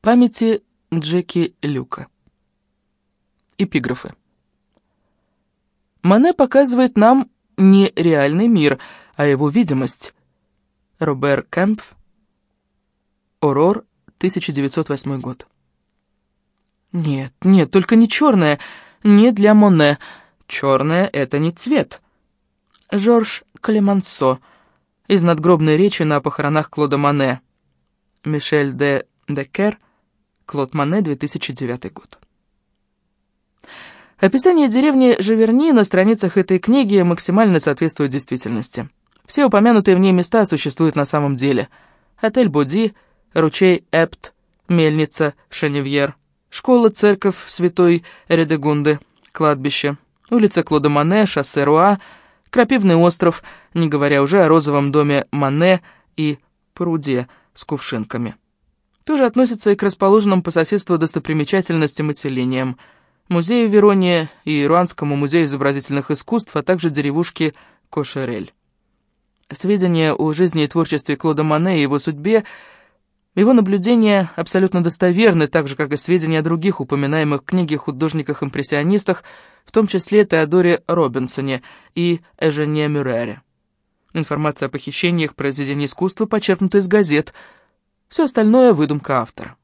Памяти Джеки Люка. Эпиграфы. Мане показывает нам не реальный мир, а его видимость. Робер Кэмпф. Орор, 1908 год. Нет, нет, только не черное, не для Моне. Черное — это не цвет. Жорж Клемансо. Из надгробной речи на похоронах Клода Мане. Мишель де Декер. Клод Мане, 2009 год. Описание деревни Живерни на страницах этой книги максимально соответствует действительности. Все упомянутые в ней места существуют на самом деле. Отель Боди, ручей Эпт, мельница Шеневьер, школа, церковь Святой Редегунды, кладбище, улица Клода Мане, шоссе Руа, Крапивный остров, не говоря уже о розовом доме Мане и пруде с кувшинками. Тоже относится и к расположенным по соседству достопримечательностям и селениям, музею Верония и Ируанскому музею изобразительных искусств, а также деревушке Кошерель. Сведения о жизни и творчестве Клода Мане и его судьбе, его наблюдения абсолютно достоверны, так же, как и сведения о других упоминаемых в книге художниках-импрессионистах, в том числе Теодоре Робинсоне и Эжене Мюрере. Информация о похищениях произведений искусства почерпнута из газет, все остальное — выдумка автора.